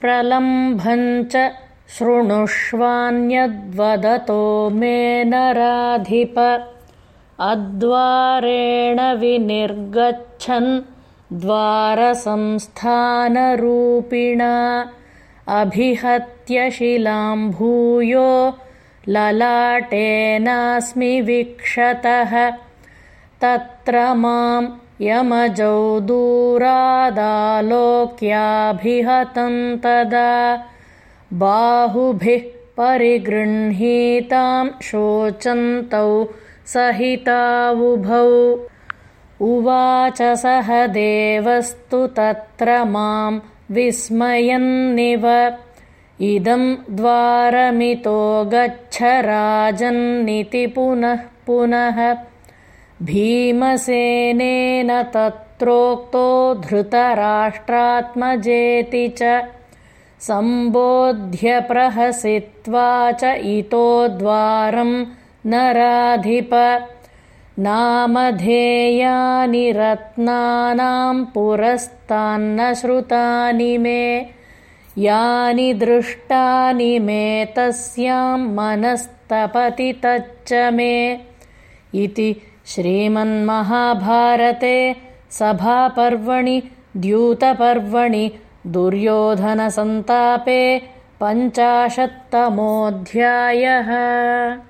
प्रलम्भञ्च शृणुष्वान्यद्वदतो मे नराधिप। अद्वारेण विनिर्गच्छन् द्वारसंस्थानरूपिणा। अभिहत्य शिलां भूयो ललाटेनास्मि विक्षतः। तत्र मां यमजौ दूरादालोक्याभिहतं तदा। बाहुभिः परिगृह्णीतां शोचन्तौ सहितावुभौ। उवाच सह देवस्तु तत्र मां विस्मयन्निव। इदं द्वारमितो गच्छ राजन्निति पुनः पुनः भीमसेनेन तत्रोक्तो धृतराष्ट्रात्मजेति च। सम्बोध्यप्रहसित्वा च इतो द्वारं नराधिप। नामधेयानि रत्नानां पुरस्तान्न श्रुतानि मे। यानि दृष्टानि मे तस्यां मनस्तपति तच्च मे। इति श्रीमन्महाभारते सभापर्वणि द्यूतपर्वणि दुर्योधनसन्तापे पञ्चाशत्तमोऽध्यायः